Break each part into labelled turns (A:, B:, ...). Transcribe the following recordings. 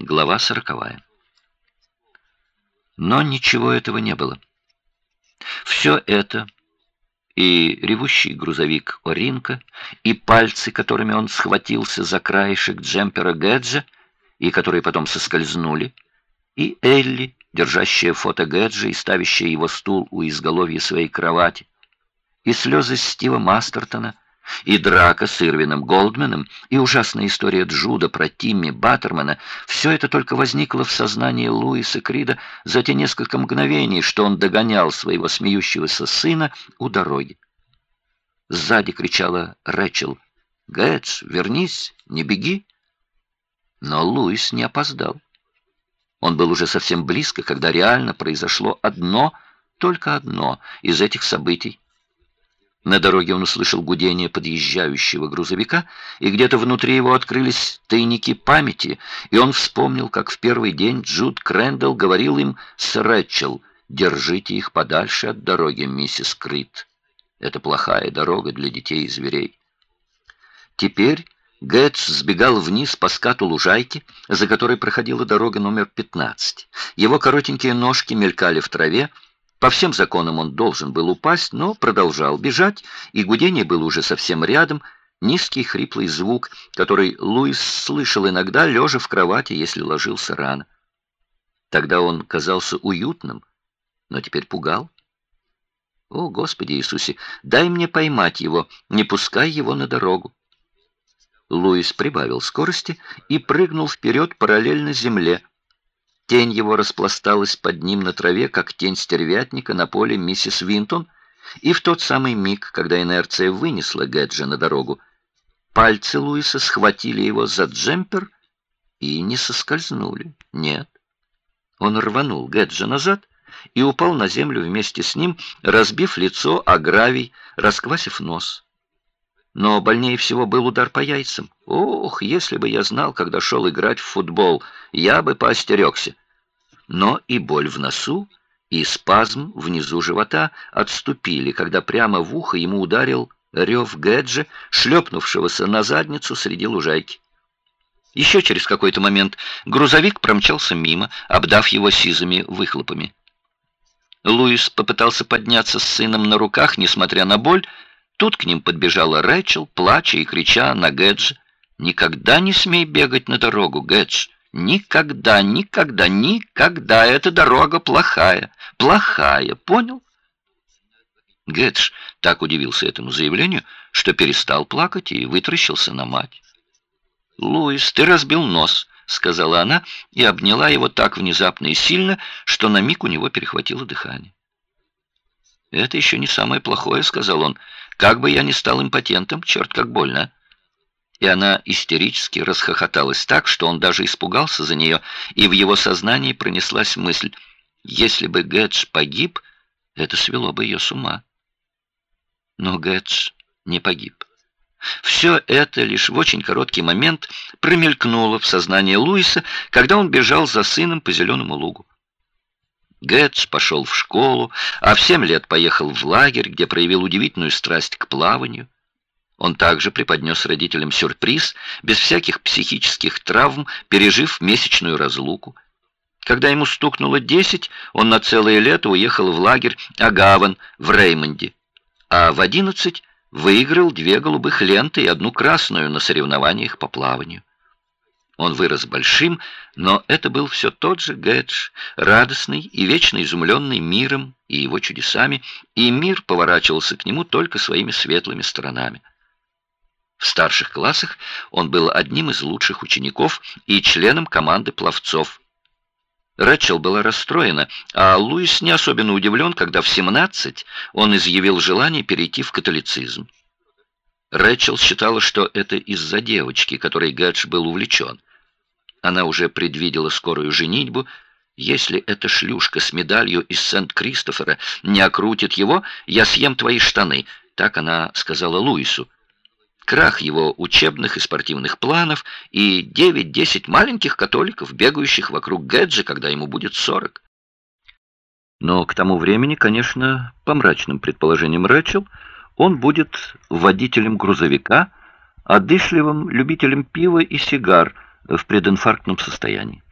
A: Глава сороковая. Но ничего этого не было. Все это, и ревущий грузовик Оринка, и пальцы, которыми он схватился за краешек джемпера Гэджа, и которые потом соскользнули, и Элли, держащая фото Гэджа и ставящая его стул у изголовья своей кровати, и слезы Стива Мастертона — и драка с Ирвином Голдменом, и ужасная история Джуда про Тимми Баттермана — все это только возникло в сознании Луиса Крида за те несколько мгновений, что он догонял своего смеющегося сына у дороги. Сзади кричала Рэчел «Гэтс, вернись, не беги!» Но Луис не опоздал. Он был уже совсем близко, когда реально произошло одно, только одно из этих событий, на дороге он услышал гудение подъезжающего грузовика, и где-то внутри его открылись тайники памяти, и он вспомнил, как в первый день Джуд Крэндалл говорил им с Рэчел «Держите их подальше от дороги, миссис Крит. Это плохая дорога для детей и зверей». Теперь Гэтс сбегал вниз по скату лужайки, за которой проходила дорога номер 15. Его коротенькие ножки мелькали в траве, по всем законам он должен был упасть, но продолжал бежать, и гудение было уже совсем рядом, низкий хриплый звук, который Луис слышал иногда, лежа в кровати, если ложился рано. Тогда он казался уютным, но теперь пугал. О, Господи Иисусе, дай мне поймать его, не пускай его на дорогу. Луис прибавил скорости и прыгнул вперед параллельно земле, Тень его распласталась под ним на траве, как тень стервятника на поле миссис Винтон, и в тот самый миг, когда инерция вынесла Гэджа на дорогу, пальцы Луиса схватили его за джемпер и не соскользнули. Нет. Он рванул Гэджа назад и упал на землю вместе с ним, разбив лицо о гравий, расквасив нос. Но больнее всего был удар по яйцам. Ох, если бы я знал, когда шел играть в футбол, я бы поостерегся но и боль в носу, и спазм внизу живота отступили, когда прямо в ухо ему ударил рев Гэджа, шлепнувшегося на задницу среди лужайки. Еще через какой-то момент грузовик промчался мимо, обдав его сизыми выхлопами. Луис попытался подняться с сыном на руках, несмотря на боль. Тут к ним подбежала Рэчел, плача и крича на Гэджа. «Никогда не смей бегать на дорогу, Гэдж! Никогда, никогда, никогда эта дорога плохая. Плохая, понял? Гэтш так удивился этому заявлению, что перестал плакать и вытаращился на мать. «Луис, ты разбил нос», — сказала она и обняла его так внезапно и сильно, что на миг у него перехватило дыхание. «Это еще не самое плохое», — сказал он. «Как бы я ни стал импотентом, черт, как больно» и она истерически расхохоталась так, что он даже испугался за нее, и в его сознании пронеслась мысль, если бы Гэтч погиб, это свело бы ее с ума. Но Гэтч не погиб. Все это лишь в очень короткий момент промелькнуло в сознании Луиса, когда он бежал за сыном по зеленому лугу. Гэтс пошел в школу, а в семь лет поехал в лагерь, где проявил удивительную страсть к плаванию. Он также преподнес родителям сюрприз, без всяких психических травм, пережив месячную разлуку. Когда ему стукнуло десять, он на целое лето уехал в лагерь Агаван в Реймонде, а в одиннадцать выиграл две голубых ленты и одну красную на соревнованиях по плаванию. Он вырос большим, но это был все тот же Гэдж, радостный и вечно изумленный миром и его чудесами, и мир поворачивался к нему только своими светлыми сторонами. В старших классах он был одним из лучших учеников и членом команды пловцов. Рэчел была расстроена, а Луис не особенно удивлен, когда в 17 он изъявил желание перейти в католицизм. Рэчел считала, что это из-за девочки, которой Гэдж был увлечен. Она уже предвидела скорую женитьбу. Если эта шлюшка с медалью из Сент-Кристофера не окрутит его, я съем твои штаны, так она сказала Луису крах его учебных и спортивных планов и 9-10 маленьких католиков, бегающих вокруг Гэджа, когда ему будет 40. Но к тому времени, конечно, по мрачным предположениям Рэчел, он будет водителем грузовика, одышливым любителем пива и сигар в прединфарктном состоянии.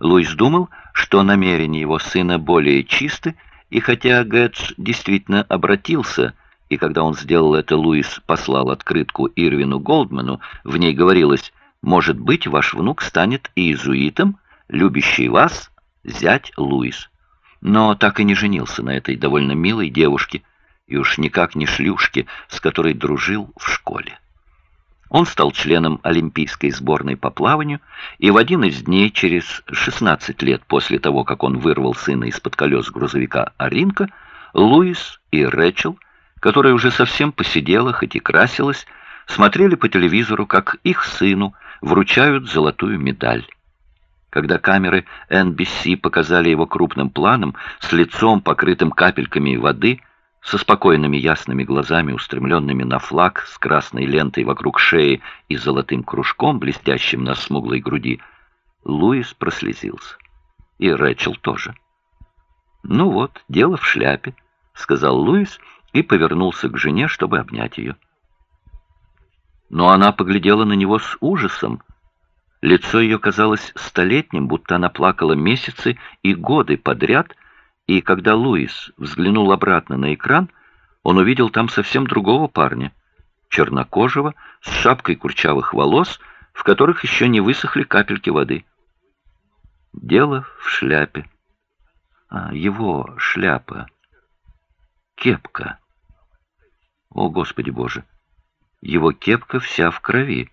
A: Луис думал, что намерения его сына более чисты, и хотя Гэдж действительно обратился, и когда он сделал это, Луис послал открытку Ирвину Голдману, в ней говорилось «Может быть, ваш внук станет иезуитом, любящий вас, зять Луис». Но так и не женился на этой довольно милой девушке, и уж никак не шлюшке, с которой дружил в школе. Он стал членом Олимпийской сборной по плаванию, и в один из дней, через 16 лет после того, как он вырвал сына из-под колес грузовика Аринка, Луис и Рэчел, которая уже совсем посидела, хоть и красилась, смотрели по телевизору, как их сыну вручают золотую медаль. Когда камеры NBC показали его крупным планом, с лицом, покрытым капельками воды, со спокойными ясными глазами, устремленными на флаг с красной лентой вокруг шеи и золотым кружком, блестящим на смуглой груди, Луис прослезился. И Рэчел тоже. «Ну вот, дело в шляпе», — сказал Луис и повернулся к жене, чтобы обнять ее. Но она поглядела на него с ужасом. Лицо ее казалось столетним, будто она плакала месяцы и годы подряд, и когда Луис взглянул обратно на экран, он увидел там совсем другого парня, чернокожего, с шапкой курчавых волос, в которых еще не высохли капельки воды. Дело в шляпе. А, его шляпа. Кепка. О, Господи Боже! Его кепка вся в крови.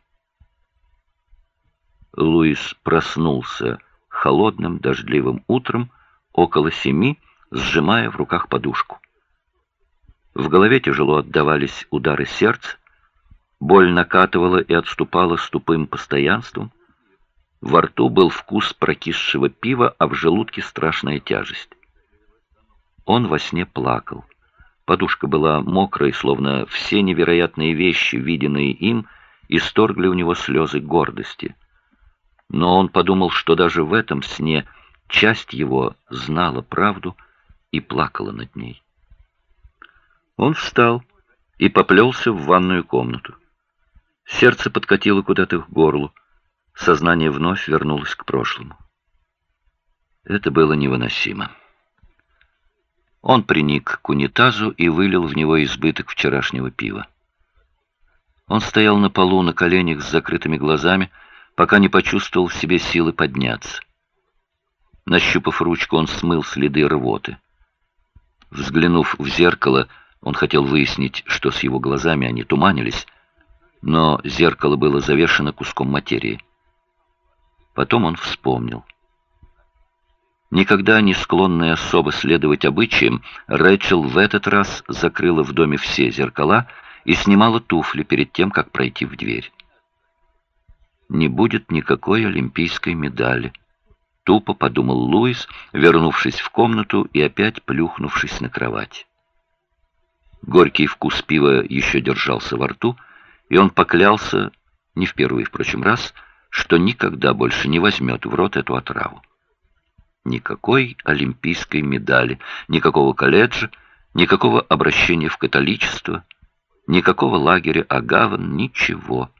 A: Луис проснулся холодным дождливым утром около семи, сжимая в руках подушку. В голове тяжело отдавались удары сердца, боль накатывала и отступала с тупым постоянством. Во рту был вкус прокисшего пива, а в желудке страшная тяжесть. Он во сне плакал. Подушка была мокрой, словно все невероятные вещи, виденные им, исторгли у него слезы гордости. Но он подумал, что даже в этом сне часть его знала правду, и плакала над ней. Он встал и поплелся в ванную комнату. Сердце подкатило куда-то к горлу. Сознание вновь вернулось к прошлому. Это было невыносимо. Он приник к унитазу и вылил в него избыток вчерашнего пива. Он стоял на полу на коленях с закрытыми глазами, пока не почувствовал в себе силы подняться. Нащупав ручку, он смыл следы рвоты. Взглянув в зеркало, он хотел выяснить, что с его глазами они туманились, но зеркало было завешено куском материи. Потом он вспомнил. Никогда не склонная особо следовать обычаям, Рэчел в этот раз закрыла в доме все зеркала и снимала туфли перед тем, как пройти в дверь. Не будет никакой олимпийской медали. Тупо подумал Луис, вернувшись в комнату и опять плюхнувшись на кровать. Горький вкус пива еще держался во рту, и он поклялся, не в первый, впрочем, раз, что никогда больше не возьмет в рот эту отраву. Никакой олимпийской медали, никакого колледжа, никакого обращения в католичество, никакого лагеря Агаван, ничего.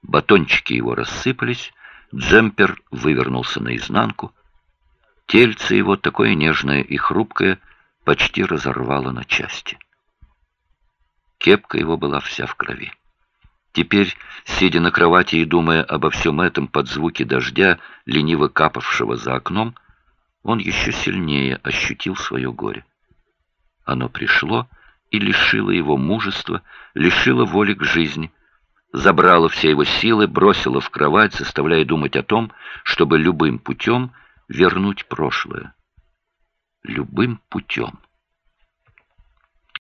A: Батончики его рассыпались, Джемпер вывернулся наизнанку. Тельце его, такое нежное и хрупкое, почти разорвало на части. Кепка его была вся в крови. Теперь, сидя на кровати и думая обо всем этом под звуки дождя, лениво капавшего за окном, он еще сильнее ощутил свое горе. Оно пришло и лишило его мужества, лишило воли к жизни, забрала все его силы, бросила в кровать, заставляя думать о том, чтобы любым путем вернуть прошлое. Любым путем.